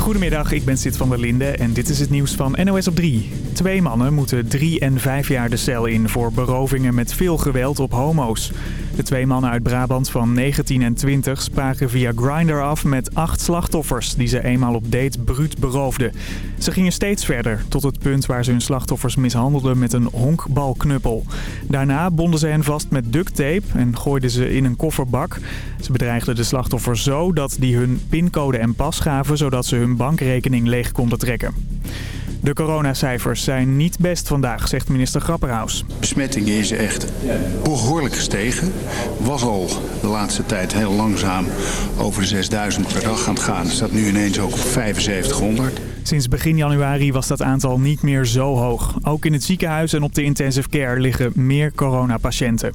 Goedemiddag, ik ben Sid van der Linde en dit is het nieuws van NOS op 3. Twee mannen moeten drie en vijf jaar de cel in voor berovingen met veel geweld op homo's. De twee mannen uit Brabant van 19 en 20 spraken via Grindr af met acht slachtoffers die ze eenmaal op date bruut beroofden. Ze gingen steeds verder, tot het punt waar ze hun slachtoffers mishandelden met een honkbalknuppel. Daarna bonden ze hen vast met duct tape en gooiden ze in een kofferbak. Ze bedreigden de slachtoffers zo dat die hun pincode en pas gaven, zodat ze hun bankrekening leeg konden trekken. De coronacijfers zijn niet best vandaag, zegt minister Grapperhaus. Besmettingen is echt behoorlijk gestegen. Was al de laatste tijd heel langzaam over de 6000 per dag aan het gaan. Staat nu ineens ook op 7500. Sinds begin januari was dat aantal niet meer zo hoog. Ook in het ziekenhuis en op de intensive care liggen meer coronapatiënten.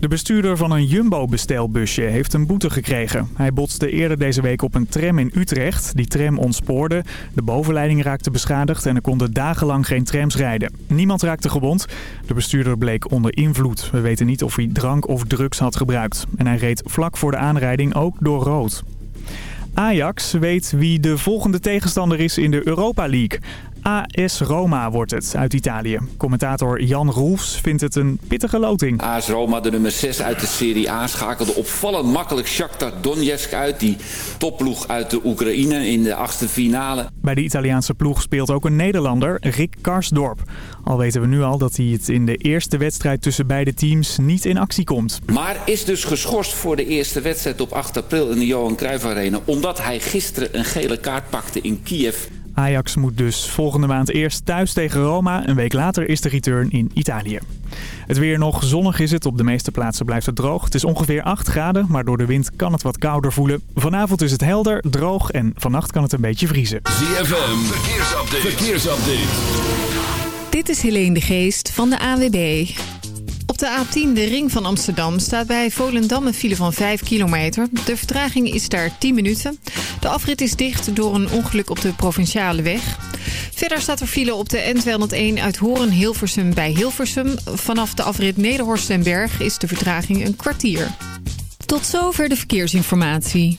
De bestuurder van een Jumbo-bestelbusje heeft een boete gekregen. Hij botste eerder deze week op een tram in Utrecht. Die tram ontspoorde, de bovenleiding raakte beschadigd en er konden dagenlang geen trams rijden. Niemand raakte gewond. De bestuurder bleek onder invloed. We weten niet of hij drank of drugs had gebruikt. En hij reed vlak voor de aanrijding ook door rood. Ajax weet wie de volgende tegenstander is in de Europa League. AS Roma wordt het uit Italië. Commentator Jan Roelfs vindt het een pittige loting. AS Roma, de nummer 6 uit de Serie A, schakelde opvallend makkelijk Shakhtar Donetsk uit. Die topploeg uit de Oekraïne in de achtste finale. Bij de Italiaanse ploeg speelt ook een Nederlander, Rick Karsdorp. Al weten we nu al dat hij het in de eerste wedstrijd tussen beide teams niet in actie komt. Maar is dus geschorst voor de eerste wedstrijd op 8 april in de Johan Cruijff Arena. Omdat hij gisteren een gele kaart pakte in Kiev. Ajax moet dus volgende maand eerst thuis tegen Roma. Een week later is de return in Italië. Het weer nog zonnig is het. Op de meeste plaatsen blijft het droog. Het is ongeveer 8 graden, maar door de wind kan het wat kouder voelen. Vanavond is het helder, droog en vannacht kan het een beetje vriezen. ZFM, verkeersupdate. verkeersupdate. Dit is Helene de Geest van de AWB. Op de A10, de ring van Amsterdam, staat bij Volendam een file van 5 kilometer. De vertraging is daar 10 minuten. De afrit is dicht door een ongeluk op de provinciale weg. Verder staat er file op de N201 uit Horen-Hilversum bij Hilversum. Vanaf de afrit Nederhorst en Berg is de vertraging een kwartier. Tot zover de verkeersinformatie.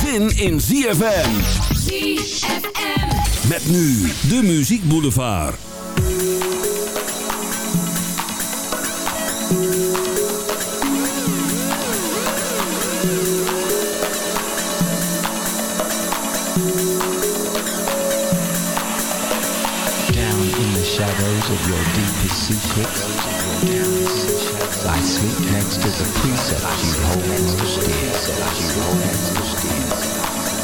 zin in ZFM. ZFM. Met nu de Muziek Boulevard. down in the shadows of your deepest secrets. I sleep next to the precepts you hold most dear.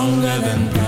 Stronger than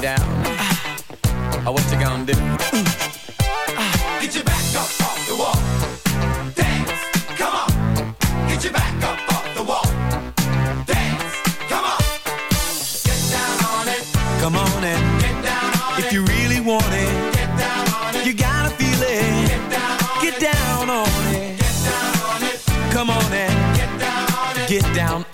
you down. Uh, what you gonna do? Uh, get your back up off the wall. Dance, come on. Get your back up off the wall. Dance, come on. Get down on it. Come on and get down on if it. If you really want it, get down on it. You gotta feel it. Get down on it. Get down on it. Come on and get down on it. Get down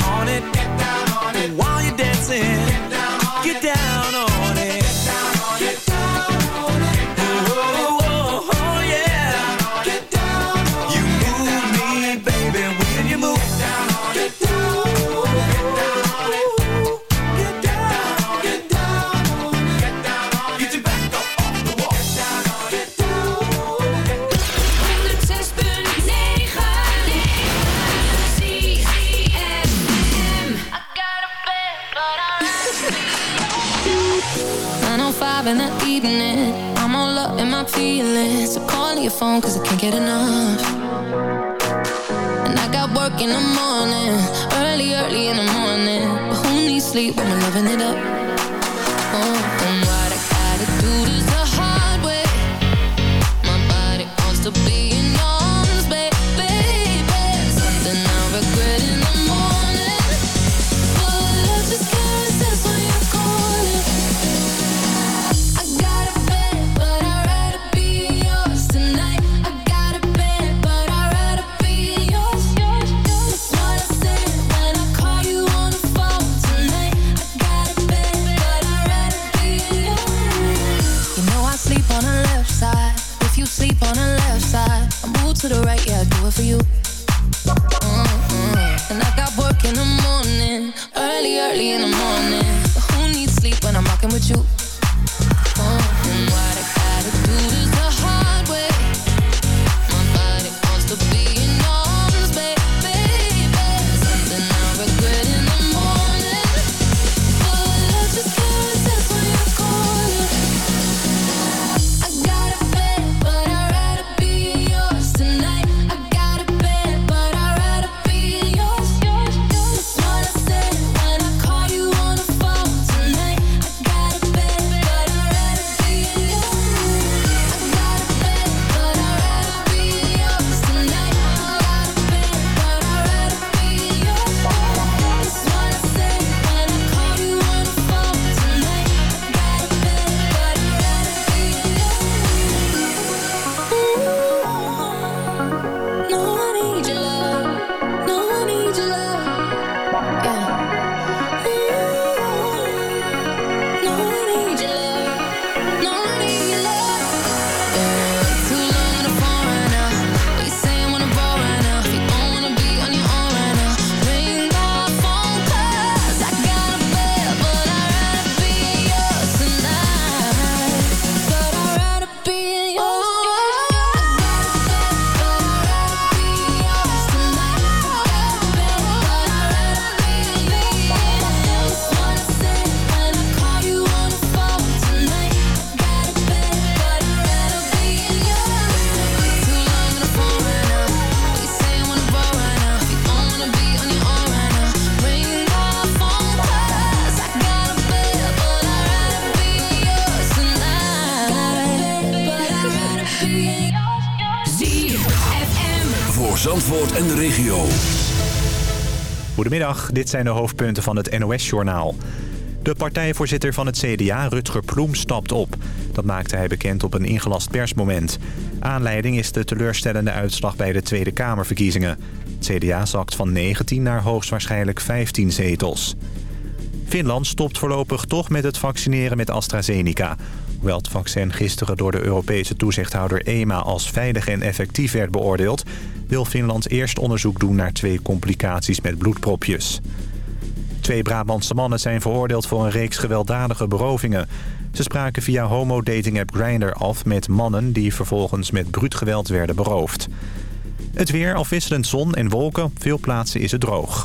Goedemiddag, dit zijn de hoofdpunten van het NOS-journaal. De partijvoorzitter van het CDA, Rutger Ploem, stapt op. Dat maakte hij bekend op een ingelast persmoment. Aanleiding is de teleurstellende uitslag bij de Tweede Kamerverkiezingen. Het CDA zakt van 19 naar hoogstwaarschijnlijk 15 zetels. Finland stopt voorlopig toch met het vaccineren met AstraZeneca. Hoewel het vaccin gisteren door de Europese toezichthouder EMA als veilig en effectief werd beoordeeld... wil Finland eerst onderzoek doen naar twee complicaties met bloedpropjes. Twee Brabantse mannen zijn veroordeeld voor een reeks gewelddadige berovingen. Ze spraken via homo-dating-app Grindr af met mannen... die vervolgens met bruut geweld werden beroofd. Het weer, afwisselend zon en wolken. Veel plaatsen is het droog.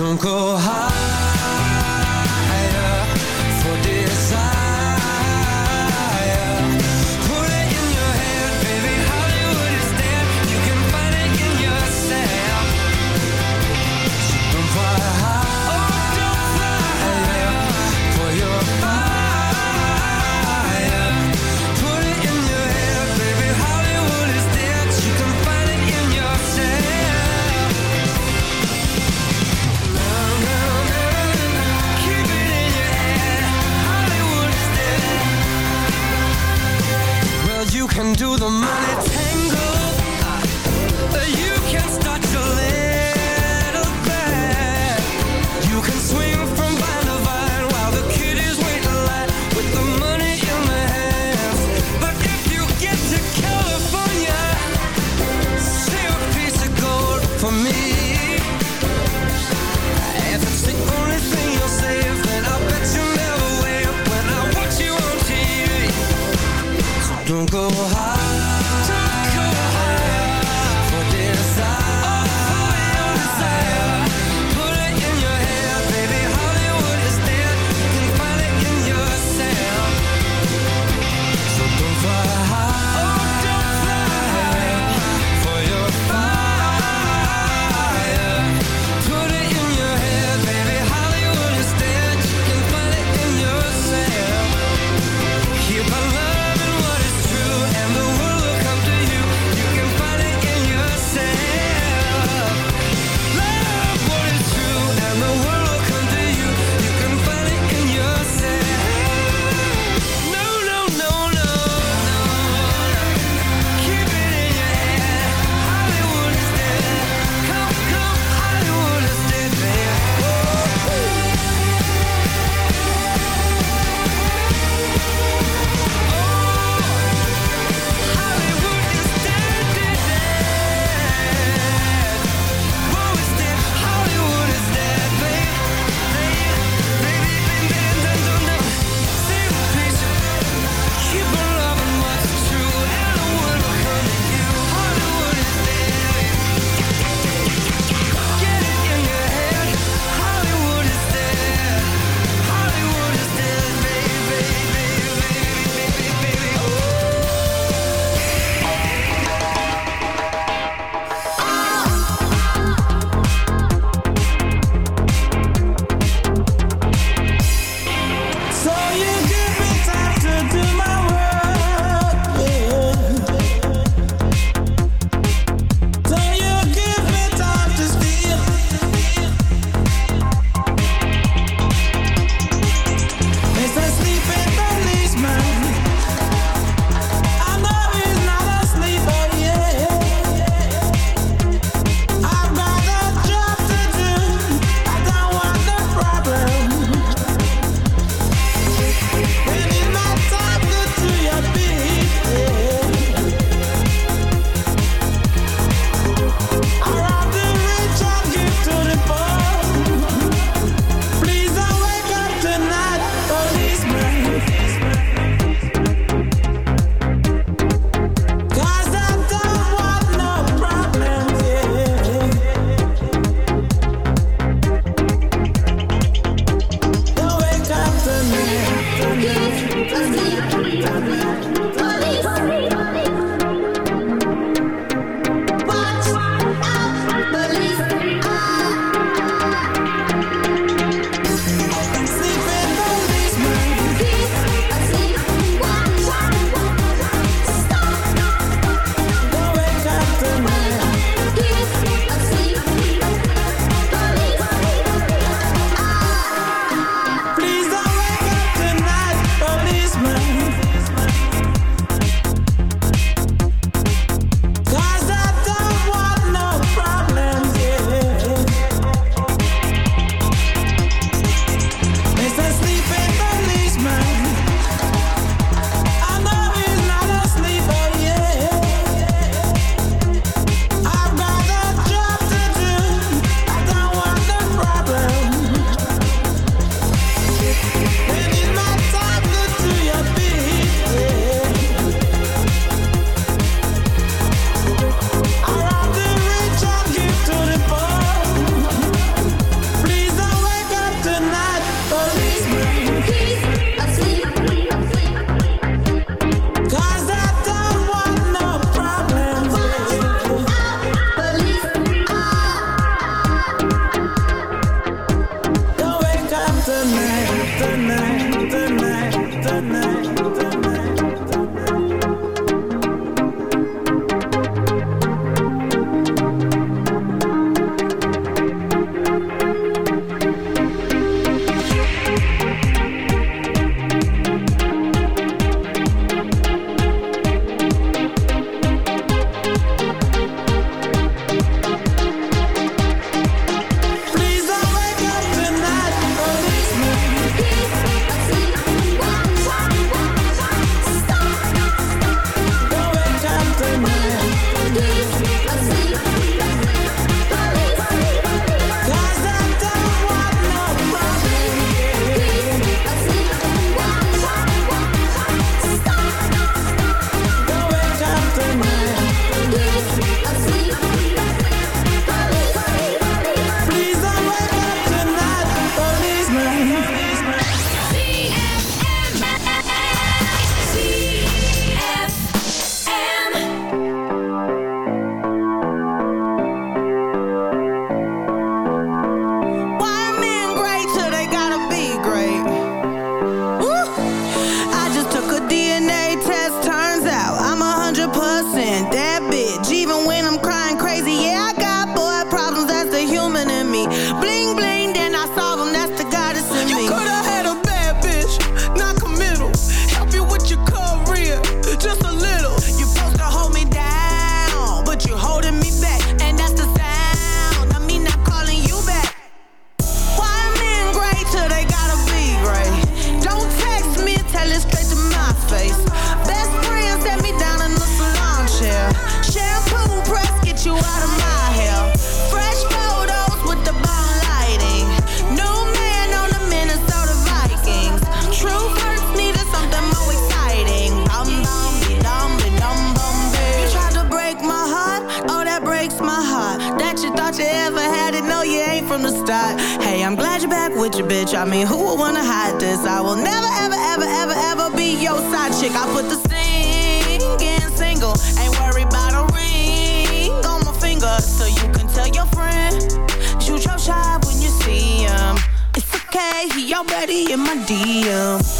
don't go higher can do the money Cause I will never, ever, ever, ever, ever be your side chick. I put the singing single. Ain't worried a ring on my finger. So you can tell your friend. Shoot your shot when you see him. It's okay, he already in my DM.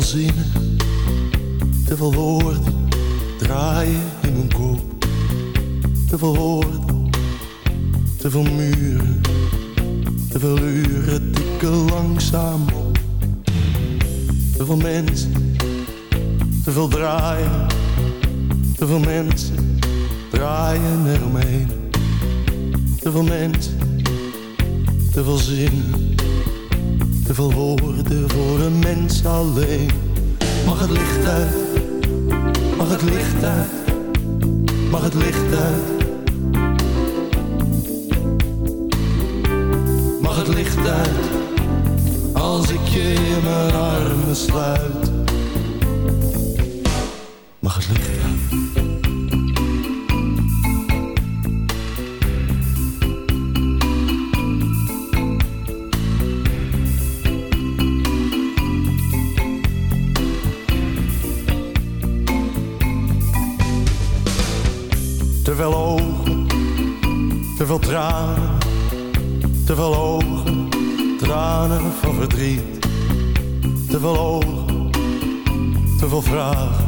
veel zinnen mag het. Te veel ogen, te veel tranen, te veel ogen, tranen van verdriet. Te veel ogen, te veel vragen